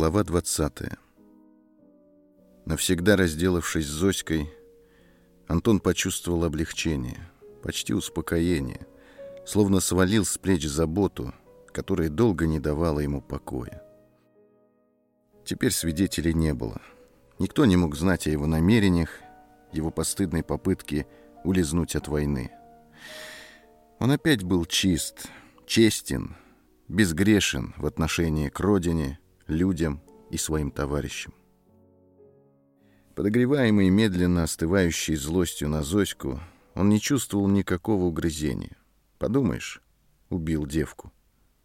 Глава 20. Навсегда разделавшись с Зоськой, Антон почувствовал облегчение, почти успокоение, словно свалил с плеч заботу, которая долго не давала ему покоя. Теперь свидетелей не было. Никто не мог знать о его намерениях, его постыдной попытке улизнуть от войны. Он опять был чист, честен, безгрешен в отношении к родине, людям и своим товарищам. Подогреваемый медленно остывающей злостью на Зоську, он не чувствовал никакого угрызения. Подумаешь, убил девку.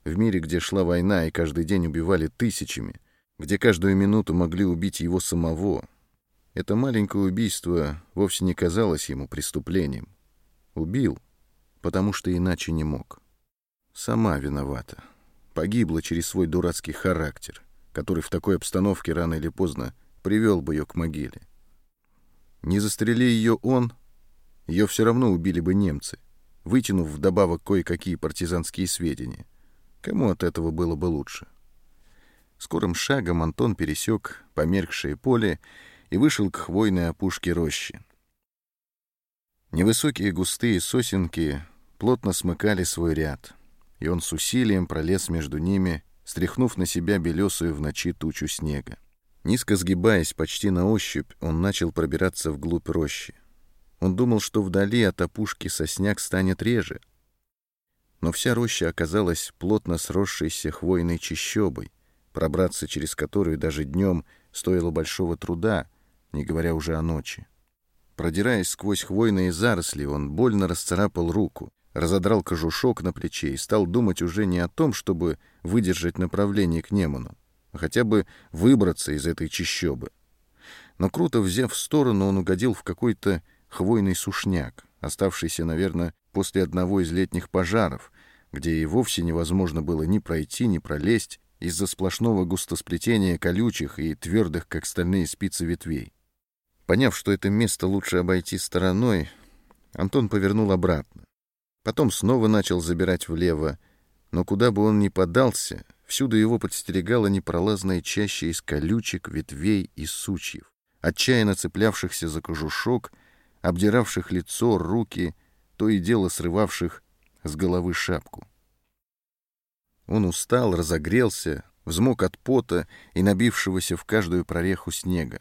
В мире, где шла война и каждый день убивали тысячами, где каждую минуту могли убить его самого, это маленькое убийство вовсе не казалось ему преступлением. Убил, потому что иначе не мог. Сама виновата. Погибла через свой дурацкий характер который в такой обстановке рано или поздно привел бы ее к могиле. Не застрели ее он, ее все равно убили бы немцы, вытянув вдобавок кое-какие партизанские сведения. Кому от этого было бы лучше? Скорым шагом Антон пересек померкшее поле и вышел к хвойной опушке рощи. Невысокие густые сосенки плотно смыкали свой ряд, и он с усилием пролез между ними стряхнув на себя белесую в ночи тучу снега. Низко сгибаясь почти на ощупь, он начал пробираться вглубь рощи. Он думал, что вдали от опушки сосняк станет реже. Но вся роща оказалась плотно сросшейся хвойной чащобой, пробраться через которую даже днем стоило большого труда, не говоря уже о ночи. Продираясь сквозь хвойные заросли, он больно расцарапал руку разодрал кожушок на плече и стал думать уже не о том, чтобы выдержать направление к Неману, а хотя бы выбраться из этой чащобы. Но круто взяв в сторону, он угодил в какой-то хвойный сушняк, оставшийся, наверное, после одного из летних пожаров, где и вовсе невозможно было ни пройти, ни пролезть из-за сплошного густосплетения колючих и твердых, как стальные спицы ветвей. Поняв, что это место лучше обойти стороной, Антон повернул обратно. Потом снова начал забирать влево, но куда бы он ни подался, всюду его подстерегала непролазная чаща из колючек, ветвей и сучьев, отчаянно цеплявшихся за кожушок, обдиравших лицо, руки, то и дело срывавших с головы шапку. Он устал, разогрелся, взмок от пота и набившегося в каждую прореху снега.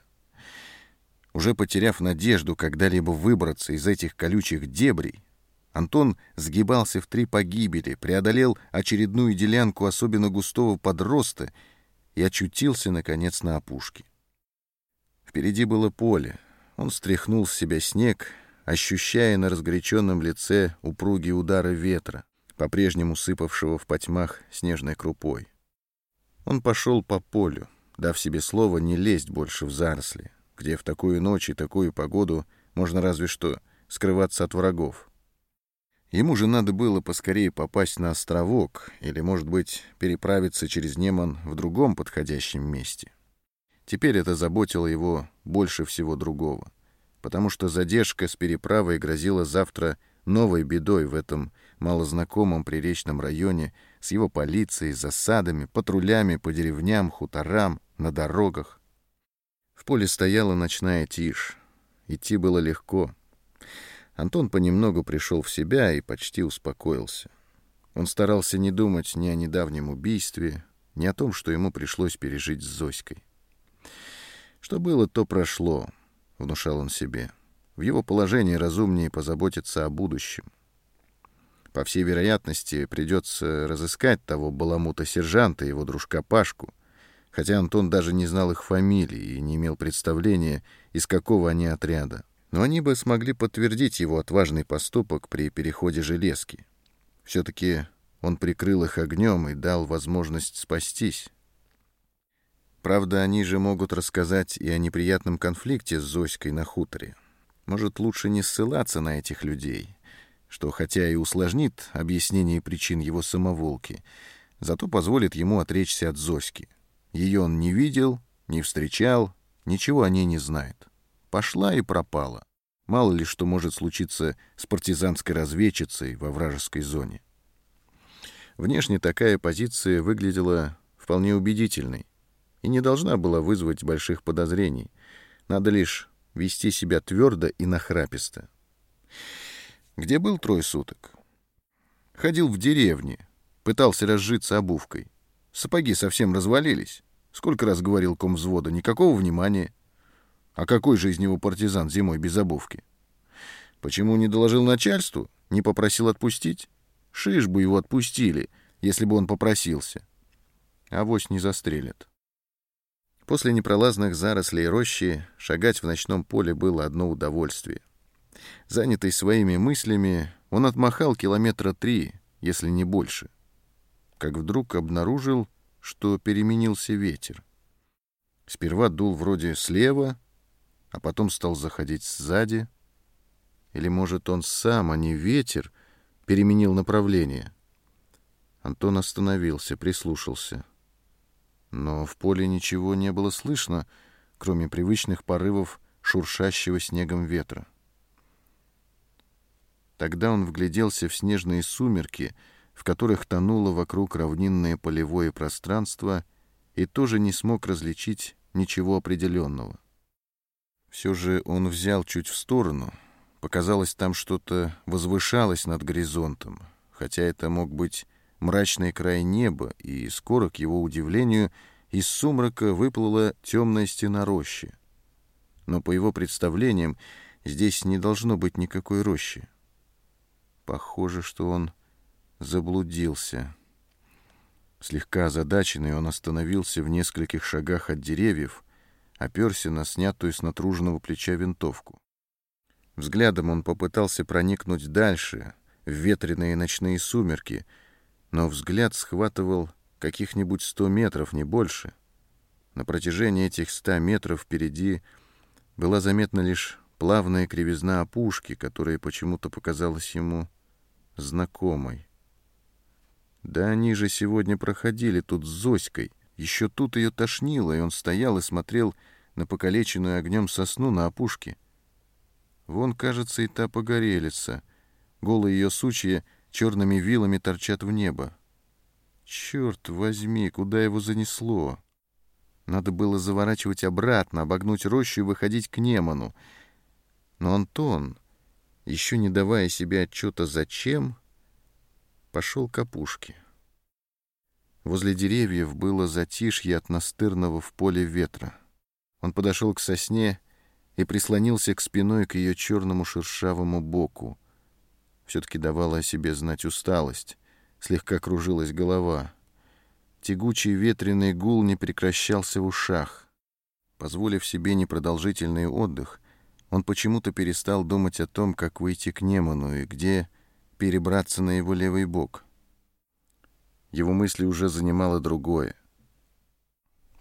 Уже потеряв надежду когда-либо выбраться из этих колючих дебрей, Антон сгибался в три погибели, преодолел очередную делянку особенно густого подроста и очутился, наконец, на опушке. Впереди было поле. Он стряхнул с себя снег, ощущая на разгоряченном лице упругие удары ветра, по-прежнему сыпавшего в потьмах снежной крупой. Он пошел по полю, дав себе слово не лезть больше в заросли, где в такую ночь и такую погоду можно разве что скрываться от врагов. Ему же надо было поскорее попасть на островок или, может быть, переправиться через Неман в другом подходящем месте. Теперь это заботило его больше всего другого, потому что задержка с переправой грозила завтра новой бедой в этом малознакомом приречном районе с его полицией, засадами, патрулями по деревням, хуторам, на дорогах. В поле стояла ночная тишь. Идти было легко — Антон понемногу пришел в себя и почти успокоился. Он старался не думать ни о недавнем убийстве, ни о том, что ему пришлось пережить с Зоськой. Что было, то прошло, — внушал он себе. В его положении разумнее позаботиться о будущем. По всей вероятности, придется разыскать того баламута-сержанта его дружка Пашку, хотя Антон даже не знал их фамилии и не имел представления, из какого они отряда но они бы смогли подтвердить его отважный поступок при переходе железки. Все-таки он прикрыл их огнем и дал возможность спастись. Правда, они же могут рассказать и о неприятном конфликте с Зоськой на хуторе. Может, лучше не ссылаться на этих людей, что хотя и усложнит объяснение причин его самоволки, зато позволит ему отречься от Зоськи. Ее он не видел, не встречал, ничего о ней не знает пошла и пропала. Мало ли что может случиться с партизанской разведчицей во вражеской зоне. Внешне такая позиция выглядела вполне убедительной. и не должна была вызвать больших подозрений. Надо лишь вести себя твердо и нахраписто. Где был трое суток? Ходил в деревне, пытался разжиться обувкой. Сапоги совсем развалились. Сколько раз говорил ком взвода, никакого внимания. А какой же из него партизан зимой без обувки? Почему не доложил начальству? Не попросил отпустить? Шиш бы его отпустили, если бы он попросился. Авось не застрелят. После непролазных зарослей рощи шагать в ночном поле было одно удовольствие. Занятый своими мыслями, он отмахал километра три, если не больше. Как вдруг обнаружил, что переменился ветер. Сперва дул вроде слева, а потом стал заходить сзади. Или, может, он сам, а не ветер, переменил направление. Антон остановился, прислушался — но в поле ничего не было слышно, кроме привычных порывов шуршащего снегом ветра. Тогда он вгляделся в снежные сумерки, в которых тонуло вокруг равнинное полевое пространство, и тоже не смог различить ничего определенного. Все же он взял чуть в сторону. Показалось, там что-то возвышалось над горизонтом, хотя это мог быть мрачный край неба, и скоро, к его удивлению, из сумрака выплыла темная стена рощи. Но по его представлениям здесь не должно быть никакой рощи. Похоже, что он заблудился. Слегка озадаченный, он остановился в нескольких шагах от деревьев, оперся на снятую с натруженного плеча винтовку. Взглядом он попытался проникнуть дальше, в ветреные ночные сумерки — но взгляд схватывал каких-нибудь сто метров, не больше. На протяжении этих ста метров впереди была заметна лишь плавная кривизна опушки, которая почему-то показалась ему знакомой. Да они же сегодня проходили тут с Зоськой. Еще тут ее тошнило, и он стоял и смотрел на покалеченную огнем сосну на опушке. Вон, кажется, и та погорелица. Голые ее сучья черными вилами торчат в небо. Черт возьми, куда его занесло? Надо было заворачивать обратно, обогнуть рощу и выходить к Неману. Но Антон, еще не давая себе отчета зачем, пошел к опушке. Возле деревьев было затишье от настырного в поле ветра. Он подошел к сосне и прислонился к спиной к ее черному шершавому боку все-таки давала о себе знать усталость. Слегка кружилась голова. Тягучий ветреный гул не прекращался в ушах. Позволив себе непродолжительный отдых, он почему-то перестал думать о том, как выйти к Неману и где перебраться на его левый бок. Его мысли уже занимало другое.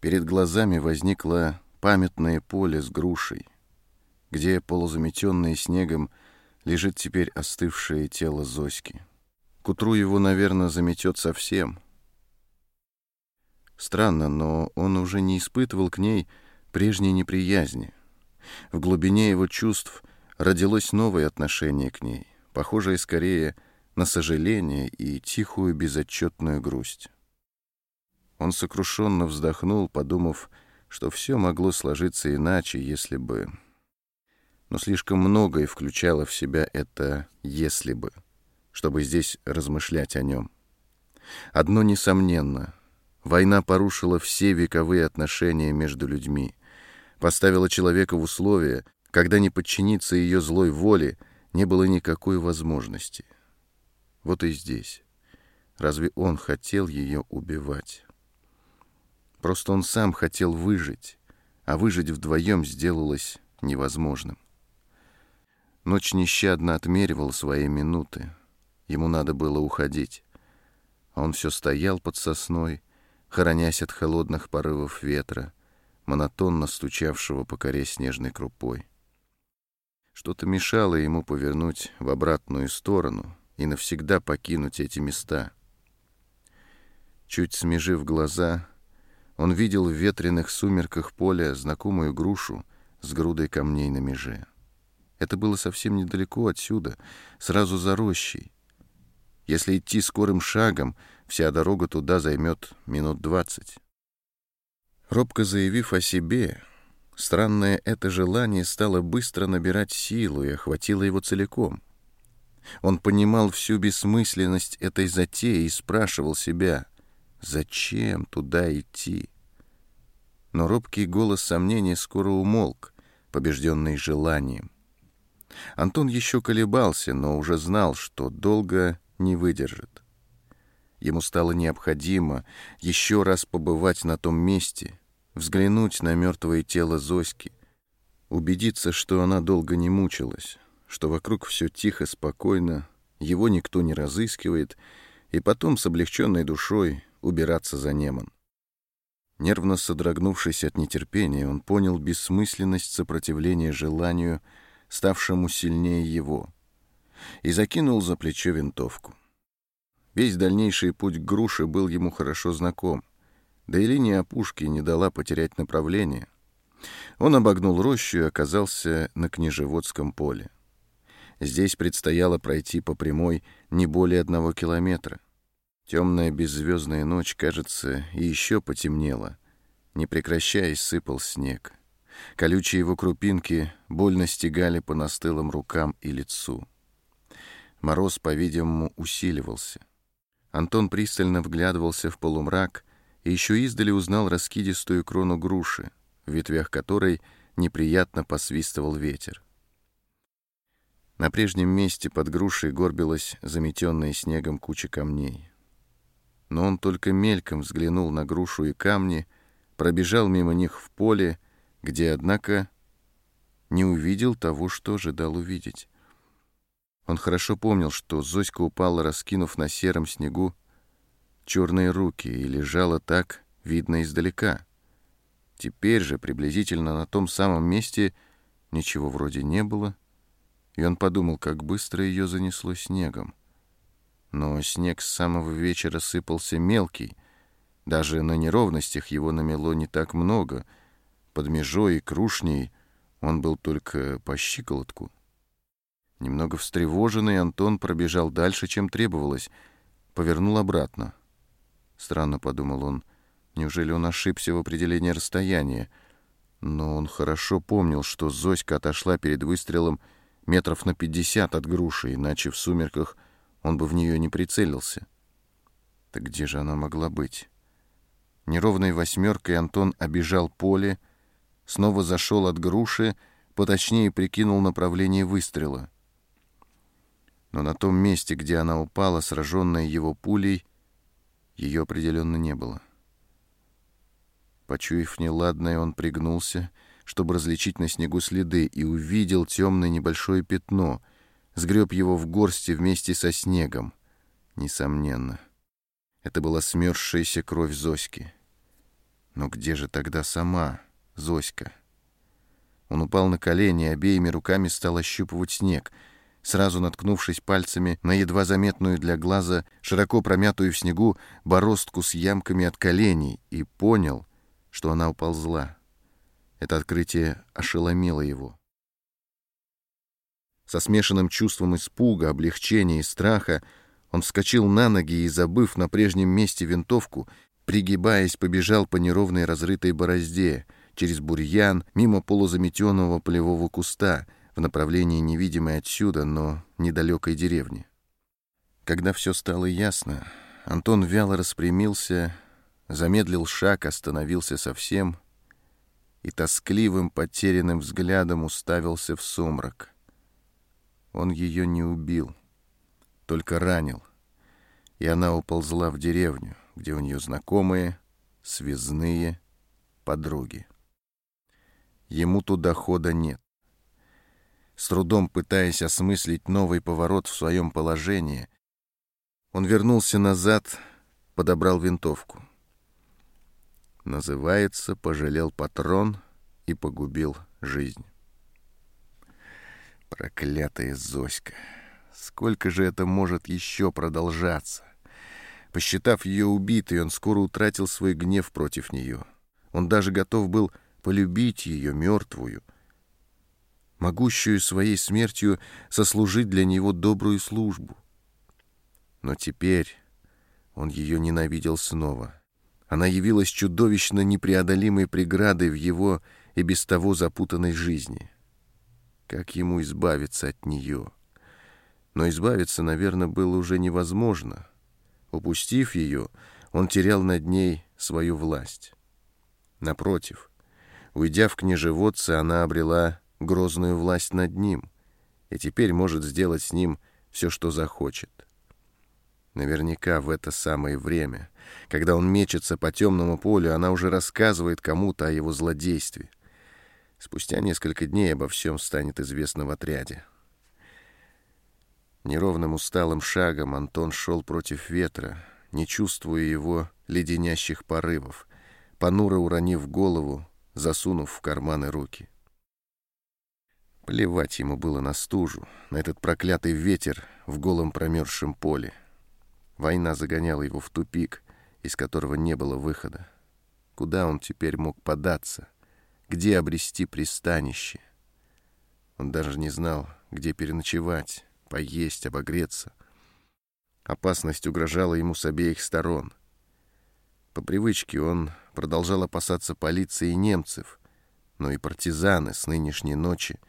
Перед глазами возникло памятное поле с грушей, где, полузаметенные снегом, лежит теперь остывшее тело Зоськи. К утру его, наверное, заметет совсем. Странно, но он уже не испытывал к ней прежней неприязни. В глубине его чувств родилось новое отношение к ней, похожее скорее на сожаление и тихую безотчетную грусть. Он сокрушенно вздохнул, подумав, что все могло сложиться иначе, если бы но слишком многое включало в себя это «если бы», чтобы здесь размышлять о нем. Одно несомненно. Война порушила все вековые отношения между людьми, поставила человека в условия, когда не подчиниться ее злой воле не было никакой возможности. Вот и здесь. Разве он хотел ее убивать? Просто он сам хотел выжить, а выжить вдвоем сделалось невозможным. Ночь нещадно отмеривал свои минуты. Ему надо было уходить. Он все стоял под сосной, хоронясь от холодных порывов ветра, монотонно стучавшего по коре снежной крупой. Что-то мешало ему повернуть в обратную сторону и навсегда покинуть эти места. Чуть смежив глаза, он видел в ветреных сумерках поля знакомую грушу с грудой камней на меже. Это было совсем недалеко отсюда, сразу за рощей. Если идти скорым шагом, вся дорога туда займет минут двадцать. Робко заявив о себе, странное это желание стало быстро набирать силу и охватило его целиком. Он понимал всю бессмысленность этой затеи и спрашивал себя, зачем туда идти? Но робкий голос сомнения скоро умолк, побежденный желанием. Антон еще колебался, но уже знал, что долго не выдержит. Ему стало необходимо еще раз побывать на том месте, взглянуть на мертвое тело Зоськи, убедиться, что она долго не мучилась, что вокруг все тихо, спокойно, его никто не разыскивает, и потом с облегченной душой убираться за Неман. Нервно содрогнувшись от нетерпения, он понял бессмысленность сопротивления желанию, ставшему сильнее его, и закинул за плечо винтовку. Весь дальнейший путь к груше был ему хорошо знаком, да и линия опушки не дала потерять направление. Он обогнул рощу и оказался на Княжеводском поле. Здесь предстояло пройти по прямой не более одного километра. Темная беззвездная ночь, кажется, и еще потемнела. Не прекращаясь, сыпал снег. Колючие его крупинки больно стегали по настылым рукам и лицу. Мороз, по-видимому, усиливался. Антон пристально вглядывался в полумрак и еще издали узнал раскидистую крону груши, в ветвях которой неприятно посвистывал ветер. На прежнем месте под грушей горбилась заметенная снегом куча камней. Но он только мельком взглянул на грушу и камни, пробежал мимо них в поле, где, однако, не увидел того, что ожидал увидеть. Он хорошо помнил, что Зоська упала, раскинув на сером снегу черные руки, и лежала так, видно издалека. Теперь же, приблизительно на том самом месте, ничего вроде не было, и он подумал, как быстро ее занесло снегом. Но снег с самого вечера сыпался мелкий, даже на неровностях его намело не так много, под межой и крушней он был только по щиколотку. Немного встревоженный, Антон пробежал дальше, чем требовалось, повернул обратно. Странно, подумал он, неужели он ошибся в определении расстояния? Но он хорошо помнил, что Зоська отошла перед выстрелом метров на пятьдесят от груши, иначе в сумерках он бы в нее не прицелился. Так где же она могла быть? Неровной восьмеркой Антон обежал поле, снова зашел от груши, поточнее прикинул направление выстрела но на том месте, где она упала, сраженная его пулей, ее определенно не было. Почуяв неладное, он пригнулся, чтобы различить на снегу следы, и увидел темное небольшое пятно, сгреб его в горсти вместе со снегом. Несомненно, это была смерзшаяся кровь Зоськи. Но где же тогда сама Зоська? Он упал на колени и обеими руками стал ощупывать снег — сразу наткнувшись пальцами на едва заметную для глаза, широко промятую в снегу бороздку с ямками от коленей, и понял, что она уползла. Это открытие ошеломило его. Со смешанным чувством испуга, облегчения и страха он вскочил на ноги и, забыв на прежнем месте винтовку, пригибаясь, побежал по неровной разрытой борозде, через бурьян, мимо полузаметенного полевого куста — в направлении невидимой отсюда, но недалекой деревни. Когда все стало ясно, Антон вяло распрямился, замедлил шаг, остановился совсем и тоскливым, потерянным взглядом уставился в сумрак. Он ее не убил, только ранил, и она уползла в деревню, где у нее знакомые, связные, подруги. Ему туда хода нет. С трудом пытаясь осмыслить новый поворот в своем положении, он вернулся назад, подобрал винтовку. Называется «Пожалел патрон и погубил жизнь». Проклятая Зоська! Сколько же это может еще продолжаться? Посчитав ее убитой, он скоро утратил свой гнев против нее. Он даже готов был полюбить ее мертвую — могущую своей смертью сослужить для него добрую службу. Но теперь он ее ненавидел снова, Она явилась чудовищно непреодолимой преградой в его и без того запутанной жизни. Как ему избавиться от нее? Но избавиться, наверное, было уже невозможно. Упустив ее, он терял над ней свою власть. Напротив, уйдя в княжеводцы, она обрела грозную власть над ним и теперь может сделать с ним все, что захочет. Наверняка в это самое время, когда он мечется по темному полю, она уже рассказывает кому-то о его злодействе. Спустя несколько дней обо всем станет известно в отряде. Неровным усталым шагом Антон шел против ветра, не чувствуя его леденящих порывов, понуро уронив голову, засунув в карманы руки. Плевать ему было на стужу, на этот проклятый ветер в голом промерзшем поле. Война загоняла его в тупик, из которого не было выхода. Куда он теперь мог податься? Где обрести пристанище? Он даже не знал, где переночевать, поесть, обогреться. Опасность угрожала ему с обеих сторон. По привычке он продолжал опасаться полиции и немцев, но и партизаны с нынешней ночи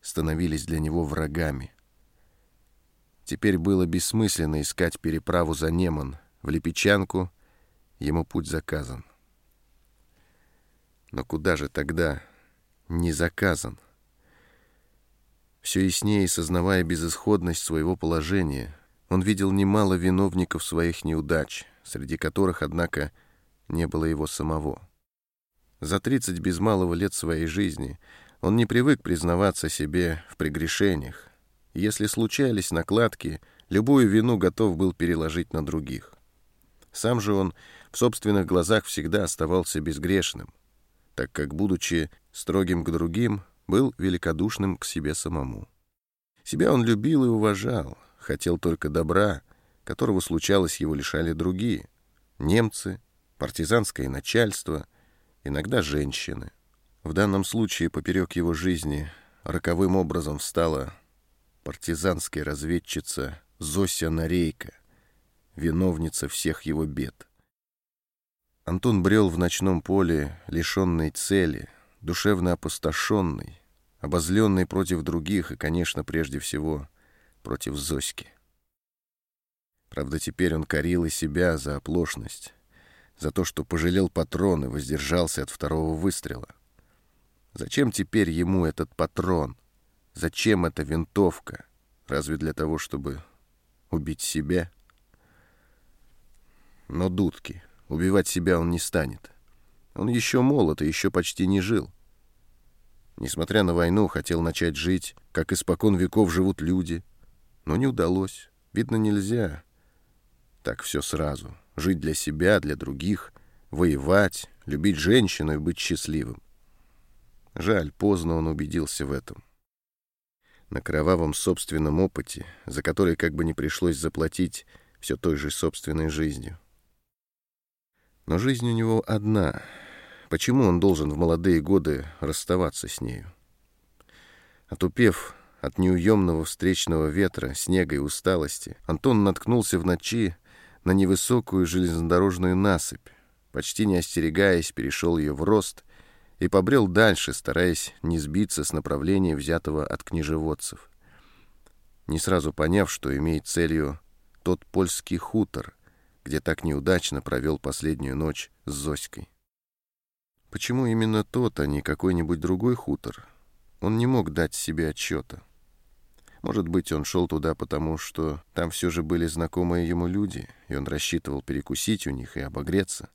становились для него врагами. Теперь было бессмысленно искать переправу за Неман. В Липечанку ему путь заказан. Но куда же тогда не заказан? Все яснее сознавая безысходность своего положения, он видел немало виновников своих неудач, среди которых, однако, не было его самого. За тридцать без малого лет своей жизни он не привык признаваться себе в прегрешениях, если случались накладки, любую вину готов был переложить на других. Сам же он в собственных глазах всегда оставался безгрешным, так как, будучи строгим к другим, был великодушным к себе самому. Себя он любил и уважал, хотел только добра, которого случалось его лишали другие — немцы, партизанское начальство, иногда женщины. В данном случае поперек его жизни роковым образом встала партизанская разведчица Зося Нарейка, виновница всех его бед. Антон брел в ночном поле, лишенной цели, душевно опустошенный, обозленный против других и, конечно, прежде всего, против Зоськи. Правда, теперь он корил и себя за оплошность, за то, что пожалел патрон и воздержался от второго выстрела. Зачем теперь ему этот патрон? Зачем эта винтовка? Разве для того, чтобы убить себя? Но дудки. Убивать себя он не станет. Он еще молод и еще почти не жил. Несмотря на войну, хотел начать жить, как испокон веков живут люди. Но не удалось. Видно, нельзя. Так все сразу. Жить для себя, для других, воевать, любить женщину и быть счастливым. Жаль, поздно он убедился в этом на кровавом собственном опыте, за который как бы не пришлось заплатить все той же собственной жизнью. Но жизнь у него одна. Почему он должен в молодые годы расставаться с нею? Отупев от неуемного встречного ветра, снега и усталости, Антон наткнулся в ночи на невысокую железнодорожную насыпь, почти не остерегаясь, перешел ее в рост и побрел дальше, стараясь не сбиться с направления, взятого от княжеводцев. Не сразу поняв, что имеет целью тот польский хутор, где так неудачно провел последнюю ночь с Зоськой. Почему именно тот, а не какой-нибудь другой хутор? Он не мог дать себе отчета. Может быть, он шел туда потому, что там все же были знакомые ему люди, и он рассчитывал перекусить у них и обогреться.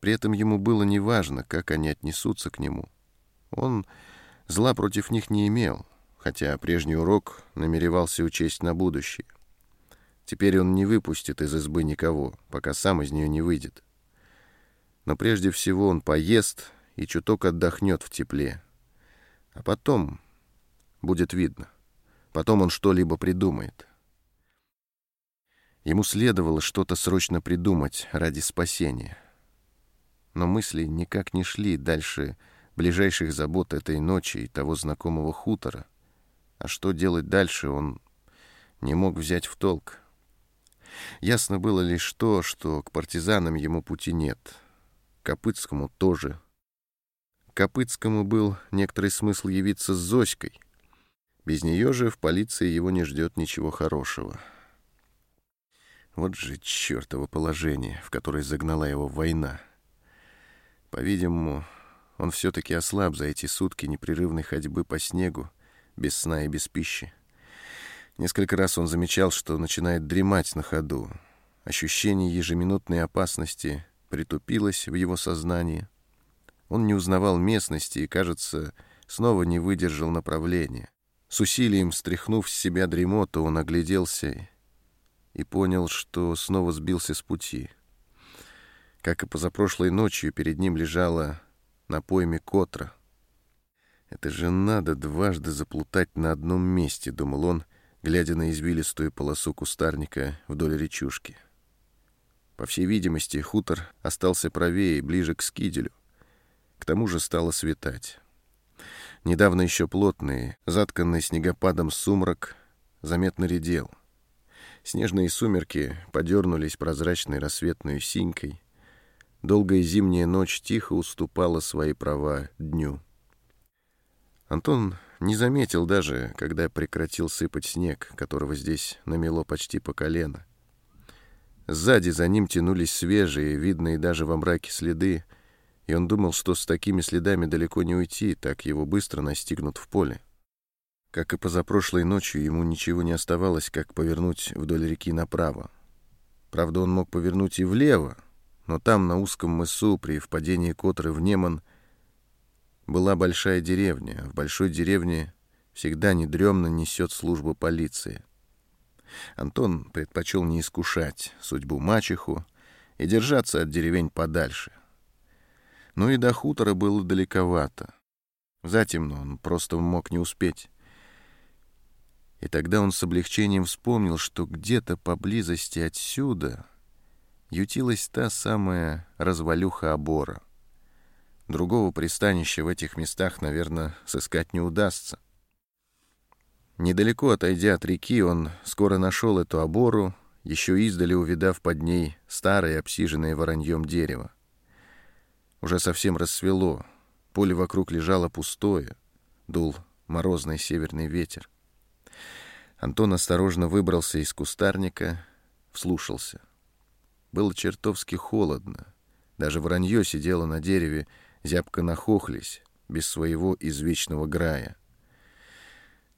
При этом ему было неважно, как они отнесутся к нему. Он зла против них не имел, хотя прежний урок намеревался учесть на будущее. Теперь он не выпустит из избы никого, пока сам из нее не выйдет. Но прежде всего он поест и чуток отдохнет в тепле. А потом будет видно. Потом он что-либо придумает. Ему следовало что-то срочно придумать ради спасения но мысли никак не шли дальше ближайших забот этой ночи и того знакомого хутора. А что делать дальше, он не мог взять в толк. Ясно было лишь то, что к партизанам ему пути нет. Копытскому тоже. Копытскому был некоторый смысл явиться с Зоськой. Без нее же в полиции его не ждет ничего хорошего. Вот же чертово положение, в которое загнала его война. По-видимому, он все-таки ослаб за эти сутки непрерывной ходьбы по снегу, без сна и без пищи. Несколько раз он замечал, что начинает дремать на ходу. Ощущение ежеминутной опасности притупилось в его сознании. Он не узнавал местности и, кажется, снова не выдержал направления. С усилием стряхнув с себя дремоту, он огляделся и понял, что снова сбился с пути. Как и позапрошлой ночью, перед ним лежала на пойме Котра. «Это же надо дважды заплутать на одном месте», — думал он, глядя на извилистую полосу кустарника вдоль речушки. По всей видимости, хутор остался правее, ближе к скиделю. К тому же стало светать. Недавно еще плотный, затканный снегопадом сумрак, заметно редел — Снежные сумерки подернулись прозрачной рассветной синькой. Долгая зимняя ночь тихо уступала свои права дню. Антон не заметил даже, когда прекратил сыпать снег, которого здесь намело почти по колено. Сзади за ним тянулись свежие, видные даже во мраке следы, и он думал, что с такими следами далеко не уйти, так его быстро настигнут в поле. Как и позапрошлой ночью, ему ничего не оставалось, как повернуть вдоль реки направо. Правда, он мог повернуть и влево, но там, на узком мысу, при впадении Котры в Неман, была большая деревня. В большой деревне всегда недремно несет служба полиции. Антон предпочел не искушать судьбу мачеху и держаться от деревень подальше. Но и до хутора было далековато. Затемно он просто мог не успеть. И тогда он с облегчением вспомнил, что где-то поблизости отсюда ютилась та самая развалюха обора. Другого пристанища в этих местах, наверное, сыскать не удастся. Недалеко отойдя от реки, он скоро нашел эту обору, еще издали увидав под ней старое обсиженное вороньем дерево. Уже совсем рассвело, поле вокруг лежало пустое, дул морозный северный ветер. Антон осторожно выбрался из кустарника, вслушался. Было чертовски холодно. Даже вранье сидело на дереве, зябко нахохлись, без своего извечного грая.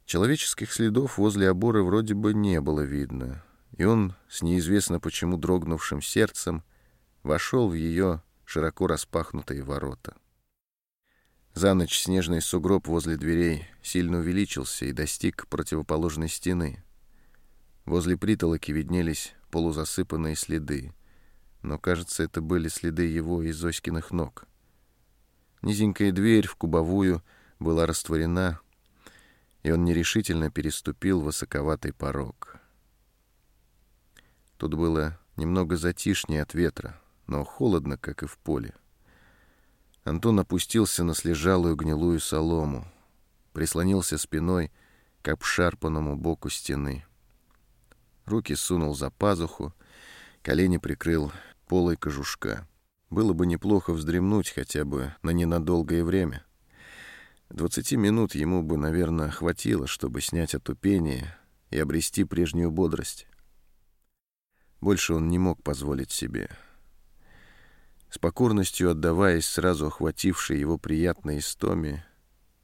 Человеческих следов возле обора вроде бы не было видно, и он с неизвестно почему дрогнувшим сердцем вошел в ее широко распахнутые ворота. За ночь снежный сугроб возле дверей сильно увеличился и достиг противоположной стены. Возле притолоки виднелись полузасыпанные следы, но, кажется, это были следы его и Зоськиных ног. Низенькая дверь в кубовую была растворена, и он нерешительно переступил высоковатый порог. Тут было немного затишнее от ветра, но холодно, как и в поле. Антон опустился на слежалую гнилую солому, прислонился спиной к обшарпанному боку стены. Руки сунул за пазуху, колени прикрыл полой кожушка. Было бы неплохо вздремнуть хотя бы на ненадолгое время. Двадцати минут ему бы, наверное, хватило, чтобы снять отупение и обрести прежнюю бодрость. Больше он не мог позволить себе — с покорностью отдаваясь сразу охватившей его приятной истоме,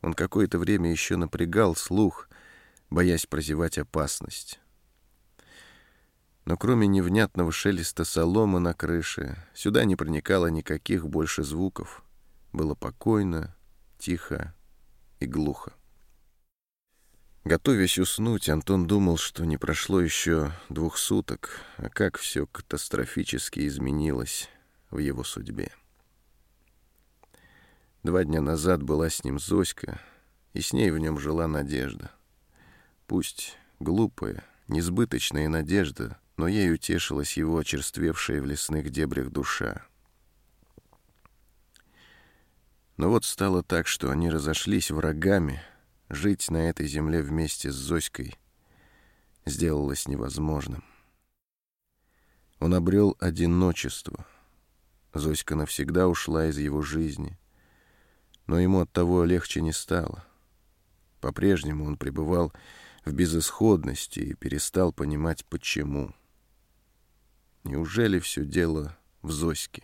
он какое-то время еще напрягал слух, боясь прозевать опасность. Но кроме невнятного шелеста соломы на крыше, сюда не проникало никаких больше звуков. Было покойно, тихо и глухо. Готовясь уснуть, Антон думал, что не прошло еще двух суток, а как все катастрофически изменилось в его судьбе. Два дня назад была с ним Зоська, и с ней в нем жила надежда. Пусть глупая, несбыточная надежда, но ей утешилась его очерствевшая в лесных дебрях душа. Но вот стало так, что они разошлись врагами, жить на этой земле вместе с Зоськой сделалось невозможным. Он обрел одиночество — Зоська навсегда ушла из его жизни. Но ему от того легче не стало. По-прежнему он пребывал в безысходности и перестал понимать, почему. Неужели все дело в Зоське?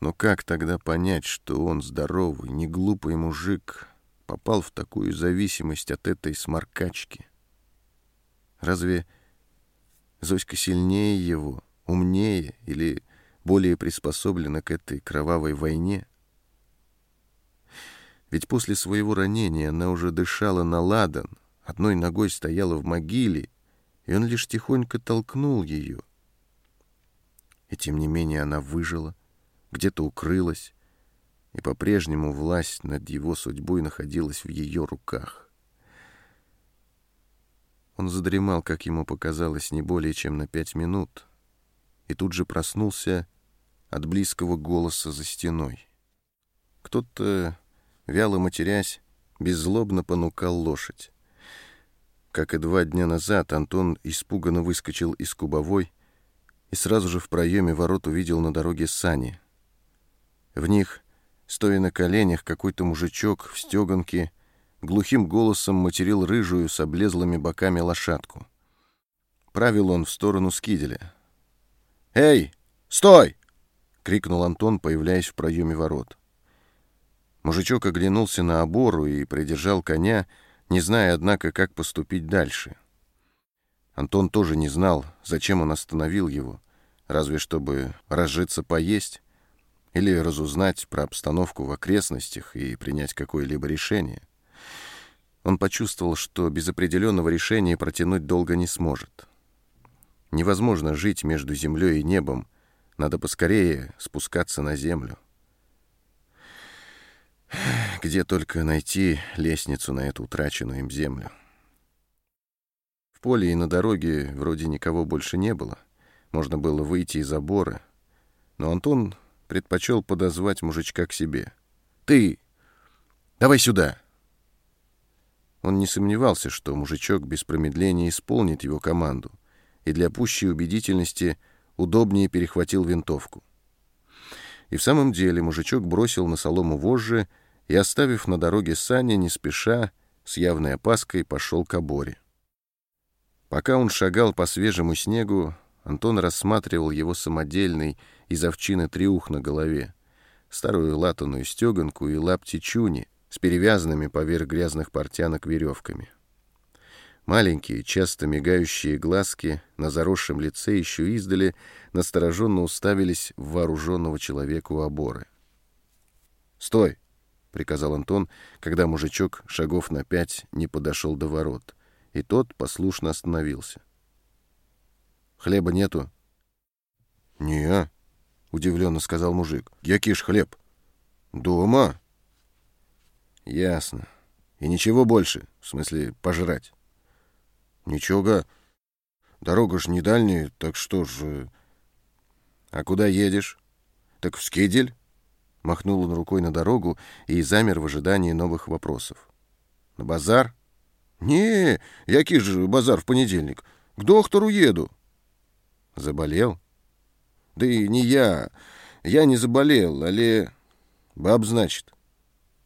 Но как тогда понять, что он здоровый, не глупый мужик, попал в такую зависимость от этой сморкачки? Разве Зоська сильнее его, умнее или более приспособлена к этой кровавой войне? Ведь после своего ранения она уже дышала на ладан, одной ногой стояла в могиле, и он лишь тихонько толкнул ее. И тем не менее она выжила, где-то укрылась, и по-прежнему власть над его судьбой находилась в ее руках. Он задремал, как ему показалось, не более чем на пять минут, и тут же проснулся от близкого голоса за стеной. Кто-то, вяло матерясь, беззлобно понукал лошадь. Как и два дня назад, Антон испуганно выскочил из кубовой и сразу же в проеме ворот увидел на дороге сани. В них, стоя на коленях, какой-то мужичок в стеганке глухим голосом материл рыжую с облезлыми боками лошадку. Правил он в сторону скиделя. «Эй, стой!» — крикнул Антон, появляясь в проеме ворот. Мужичок оглянулся на обору и придержал коня, не зная, однако, как поступить дальше. Антон тоже не знал, зачем он остановил его, разве чтобы разжиться поесть или разузнать про обстановку в окрестностях и принять какое-либо решение. Он почувствовал, что без определенного решения протянуть долго не сможет. Невозможно жить между землей и небом, надо поскорее спускаться на землю. Где только найти лестницу на эту утраченную им землю. В поле и на дороге вроде никого больше не было. Можно было выйти из забора. Но Антон предпочел подозвать мужичка к себе. «Ты! Давай сюда!» Он не сомневался, что мужичок без промедления исполнит его команду, и для пущей убедительности удобнее перехватил винтовку. И в самом деле мужичок бросил на солому вожжи и, оставив на дороге сани, не спеша, с явной опаской пошел к оборе. Пока он шагал по свежему снегу, Антон рассматривал его самодельный из овчины триух на голове, старую латаную стеганку и лапти чуни с перевязанными поверх грязных портянок веревками. Маленькие, часто мигающие глазки на заросшем лице еще издали настороженно уставились в вооруженного человека у оборы. «Стой!» — приказал Антон, когда мужичок шагов на пять не подошел до ворот — и тот послушно остановился. «Хлеба нету?» «Не-а», удивленно сказал мужик. «Який ж хлеб?» «Дома». «Ясно. И ничего больше, в смысле пожрать?» «Ничего. Дорога ж не дальняя, так что ж...» «А куда едешь?» «Так в Скедель?» Махнул он рукой на дорогу и замер в ожидании новых вопросов. «На базар?» «Не, який же базар в понедельник? К доктору еду». «Заболел?» «Да и не я. Я не заболел, але...» «Баб, значит?»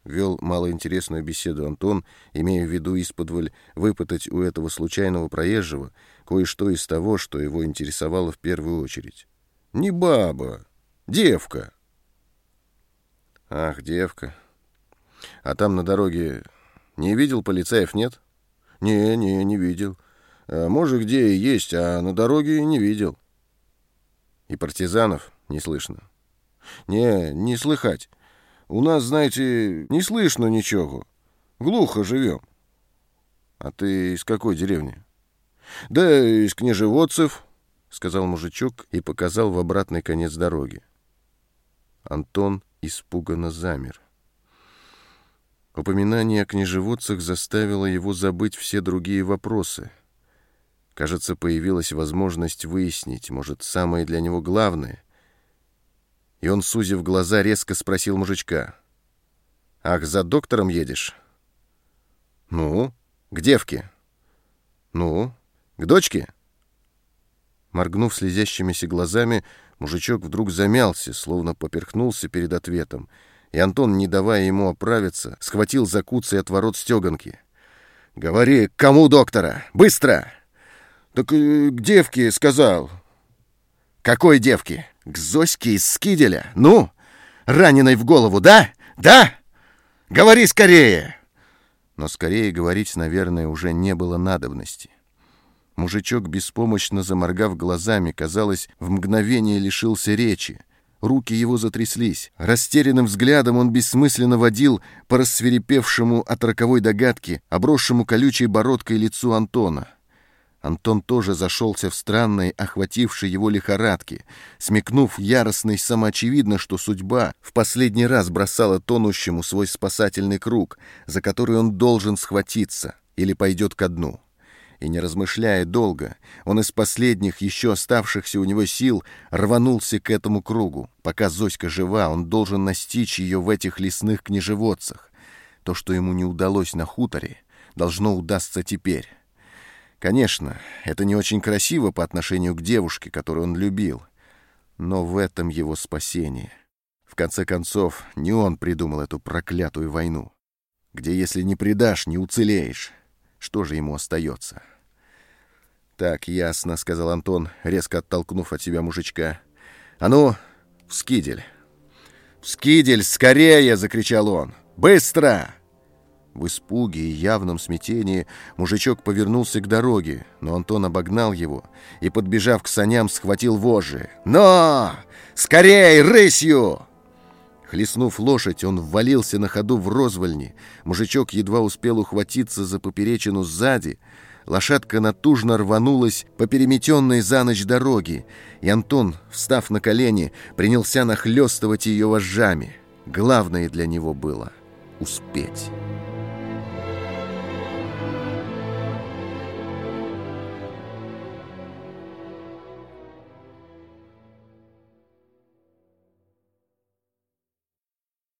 Вел малоинтересную беседу Антон, имея в виду исподволь выпытать у этого случайного проезжего кое-что из того, что его интересовало в первую очередь. «Не баба, девка». «Ах, девка. А там на дороге не видел полицаев, нет?» «Не, не, не видел. А, может, где и есть, а на дороге не видел». «И партизанов не слышно?» «Не, не слыхать. У нас, знаете, не слышно ничего. Глухо живем». «А ты из какой деревни?» «Да из княжеводцев», — сказал мужичок и показал в обратный конец дороги. Антон испуганно замер. Упоминание о княжеводцах заставило его забыть все другие вопросы. Кажется, появилась возможность выяснить, может, самое для него главное. И он, сузив глаза, резко спросил мужичка. «Ах, за доктором едешь?» «Ну, к девке». «Ну, к дочке?» Моргнув слезящимися глазами, Мужичок вдруг замялся, словно поперхнулся перед ответом, и Антон, не давая ему оправиться, схватил за куцый от ворот стеганки. «Говори, кому доктора? Быстро!» «Так э, к девке сказал». «Какой девке? К Зоське из Скиделя? Ну, раненой в голову, да? Да? Говори скорее!» Но скорее говорить, наверное, уже не было надобности. Мужичок, беспомощно заморгав глазами, казалось, в мгновение лишился речи. Руки его затряслись. Растерянным взглядом он бессмысленно водил по рассверепевшему от роковой догадки, обросшему колючей бородкой лицу Антона. Антон тоже зашелся в странной, охватившей его лихорадке, смекнув яростно и самоочевидно, что судьба в последний раз бросала тонущему свой спасательный круг, за который он должен схватиться или пойдет ко дну. И не размышляя долго, он из последних еще оставшихся у него сил рванулся к этому кругу. Пока Зоська жива, он должен настичь ее в этих лесных княжеводцах. То, что ему не удалось на хуторе, должно удастся теперь. Конечно, это не очень красиво по отношению к девушке, которую он любил, но в этом его спасение. В конце концов, не он придумал эту проклятую войну, где если не предашь, не уцелеешь. Что же ему остается? «Так, ясно», — сказал Антон, резко оттолкнув от себя мужичка. «А ну, в скидель!» «В скидель, скорее!» — закричал он. «Быстро!» В испуге и явном смятении мужичок повернулся к дороге, но Антон обогнал его и, подбежав к саням, схватил вожжи. «Но! Скорей, рысью!» Хлестнув лошадь, он ввалился на ходу в розвольни. Мужичок едва успел ухватиться за поперечину сзади. Лошадка натужно рванулась по переметенной за ночь дороге, и Антон, встав на колени, принялся нахлестывать ее вожжами. Главное для него было — успеть.